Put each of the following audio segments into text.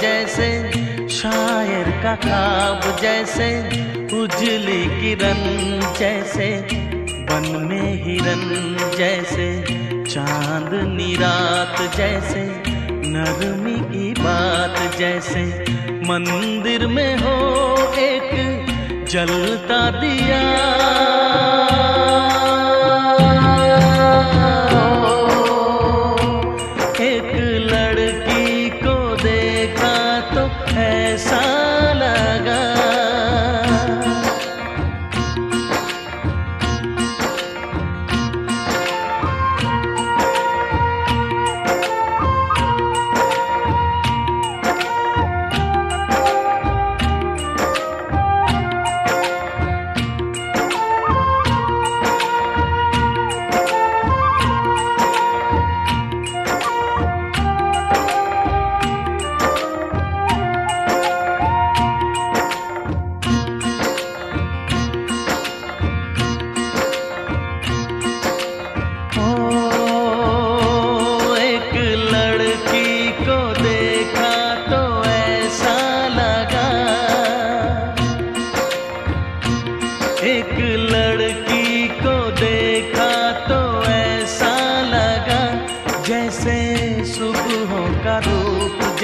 जैसे, शायर का खाब जैसे, उजली किरण जैसे बन में हिरन जैसे चांदनी रात जैसे, नरमी की बात जैसे, मंदिर में हो एक जलता दिया।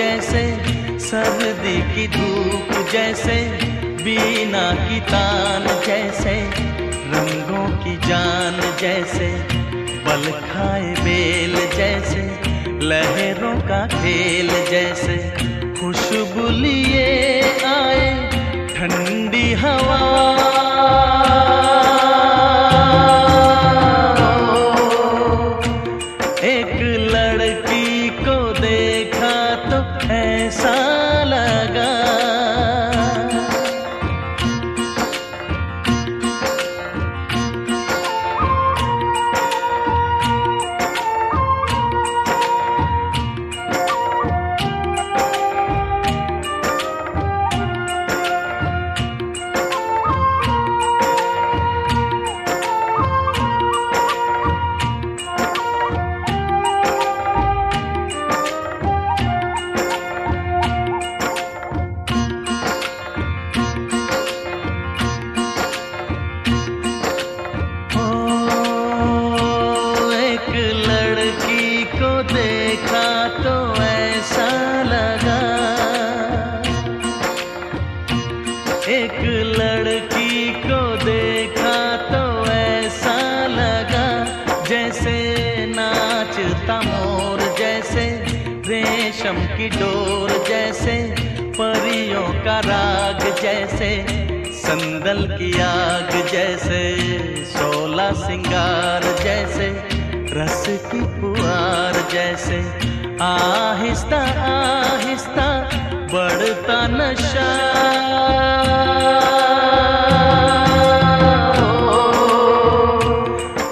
जैसे सर्दी की धूप, जैसे बीना की तान, जैसे रंगों की जान, जैसे बल खाए बेल, जैसे लहरों का खेल, जैसे खुशबू लिए आए ठंडी हवा। ऐसा रेशम की डोर जैसे, परियों का राग जैसे, संदल की आग जैसे, सोला सिंगार जैसे, रस की पुआर जैसे, आहिस्ता आहिस्ता बढ़ता नशा।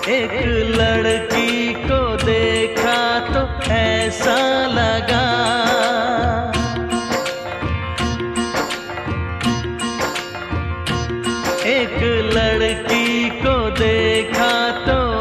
एक लड़की को देखा तो ऐसा एक लड़की को देखा तो